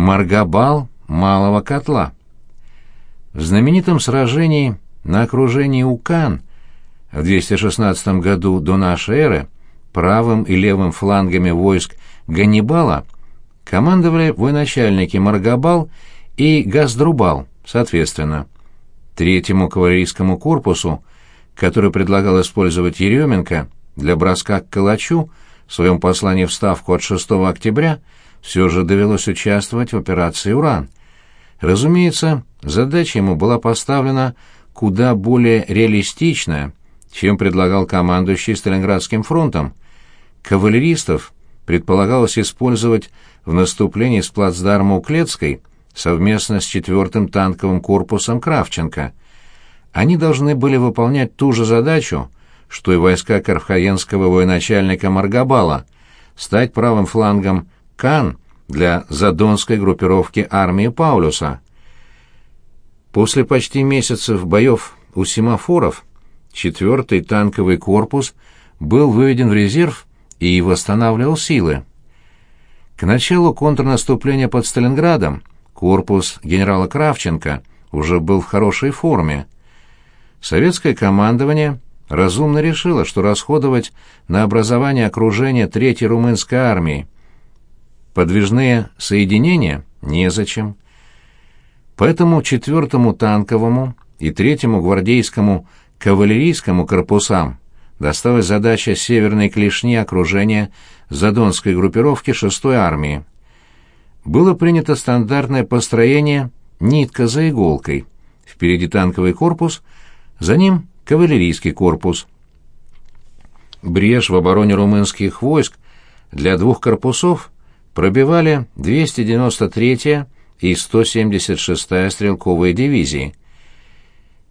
Маргабал малого котла. В знаменитом сражении на окружении Укан в 216 году до нашей эры правым и левым флангами войск Ганнибала командовали военачальники Маргабал и Газдрубал, соответственно. Третьему кавалерийскому корпусу, который предлагал использовать Еременко для броска к Калачу в своем послании в Ставку от 6 октября, все же довелось участвовать в операции «Уран». Разумеется, задача ему была поставлена куда более реалистичная, чем предлагал командующий Сталинградским фронтом. Кавалеристов предполагалось использовать в наступлении с плацдарма у Клецкой совместно с 4-м танковым корпусом Кравченко. Они должны были выполнять ту же задачу, что и войска карфаенского военачальника Маргабала, стать правым флангом Кан для задонской группировки армии Паулюса. После почти месяцев боев у семафоров 4-й танковый корпус был выведен в резерв и восстанавливал силы. К началу контрнаступления под Сталинградом корпус генерала Кравченко уже был в хорошей форме. Советское командование разумно решило, что расходовать на образование окружения Третьей румынской армии подвижные соединения незачем. Поэтому четвертому танковому и третьему гвардейскому кавалерийскому корпусам досталась задача северной клешни окружения Задонской группировки 6-й армии. Было принято стандартное построение «нитка за иголкой». Впереди танковый корпус, за ним кавалерийский корпус. Брешь в обороне румынских войск для двух корпусов пробивали 293-я и 176-я стрелковые дивизии.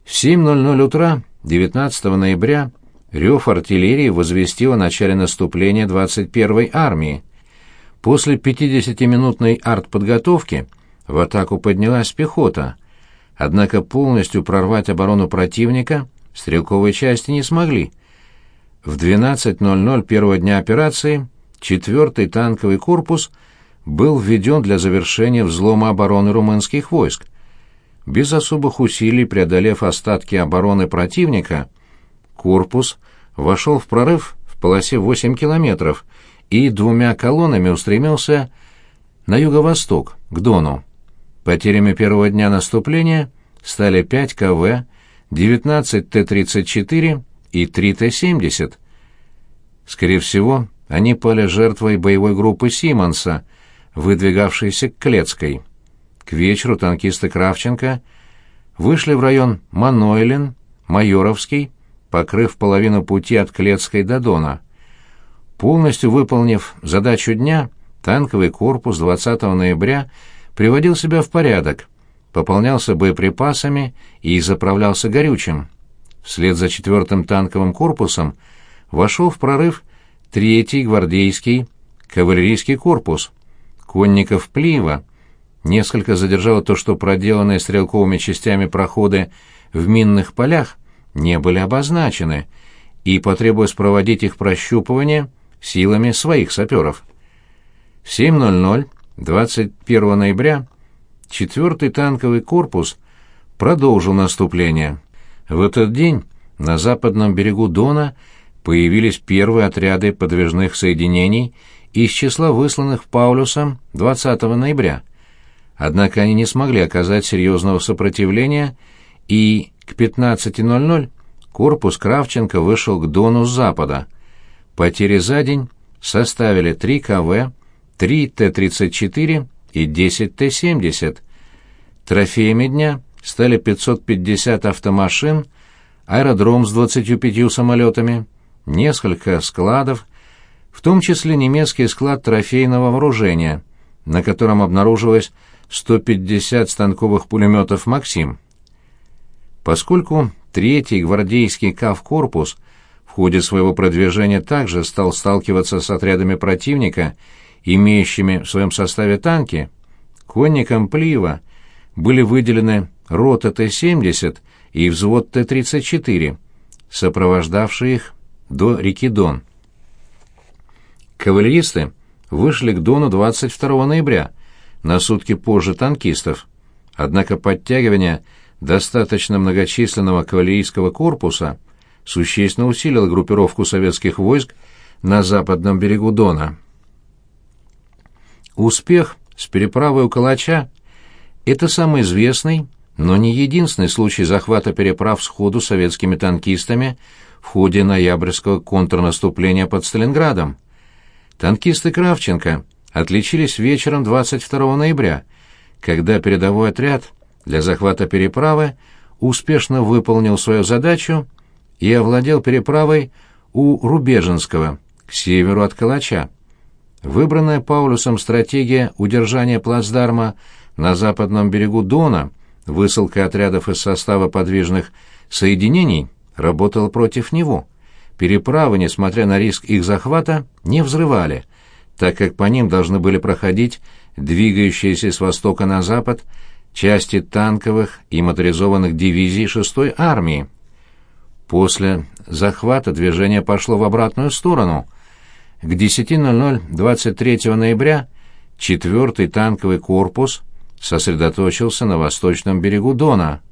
В 7.00 утра 19 ноября рев артиллерии возвестил о начале наступления 21-й армии. После 50-минутной артподготовки в атаку поднялась пехота, однако полностью прорвать оборону противника стрелковые части не смогли. В 12.00 первого дня операции 4-й танковый корпус был введен для завершения взлома обороны румынских войск. Без особых усилий преодолев остатки обороны противника, корпус вошел в прорыв в полосе 8 километров и двумя колоннами устремился на юго-восток, к Дону. Потерями первого дня наступления стали 5 КВ, 19 Т-34 и 3 Т-70. Скорее всего, они пали жертвой боевой группы Симонса, выдвигавшейся к Клецкой. К вечеру танкисты Кравченко вышли в район Манойлен, Майоровский, покрыв половину пути от Клецкой до Дона. Полностью выполнив задачу дня, танковый корпус 20 ноября приводил себя в порядок, пополнялся боеприпасами и заправлялся горючим. Вслед за четвертым танковым корпусом вошел в прорыв третий гвардейский кавалерийский корпус. Конников Плива несколько задержало то, что проделанные стрелковыми частями проходы в минных полях не были обозначены, и потребуясь проводить их прощупывание силами своих саперов. В 7.00 21 ноября 4-й танковый корпус продолжил наступление. В этот день на западном берегу Дона появились первые отряды подвижных соединений из числа высланных Паулюсом 20 ноября. Однако они не смогли оказать серьезного сопротивления, и к 15.00 корпус Кравченко вышел к Дону с запада. Потери за день составили 3 КВ, 3 Т-34 и 10 Т-70. Трофеями дня стали 550 автомашин, аэродром с 25 самолетами, несколько складов, в том числе немецкий склад трофейного вооружения, на котором обнаружилось 150 станковых пулеметов «Максим». Поскольку третий гвардейский КАВ-корпус в ходе своего продвижения также стал сталкиваться с отрядами противника, имеющими в своем составе танки, конникам Плива были выделены рота Т-70 и взвод Т-34, сопровождавшие их до реки Дон. Кавалеристы вышли к Дону 22 ноября, на сутки позже танкистов. Однако подтягивание достаточно многочисленного кавалерийского корпуса существенно усилило группировку советских войск на западном берегу Дона. Успех с переправой у Калача – это самый известный, но не единственный случай захвата переправ сходу советскими танкистами в ходе ноябрьского контрнаступления под Сталинградом. Танкисты Кравченко отличились вечером 22 ноября, когда передовой отряд для захвата переправы успешно выполнил свою задачу и овладел переправой у Рубеженского, к северу от Калача. Выбранная Паулюсом стратегия удержания плацдарма на западном берегу Дона, высылка отрядов из состава подвижных соединений, работала против него. Переправы, несмотря на риск их захвата, не взрывали, так как по ним должны были проходить двигающиеся с востока на запад части танковых и моторизованных дивизий 6-й армии. После захвата движение пошло в обратную сторону – к 10.00 23 ноября 4-й танковый корпус сосредоточился на восточном берегу Дона –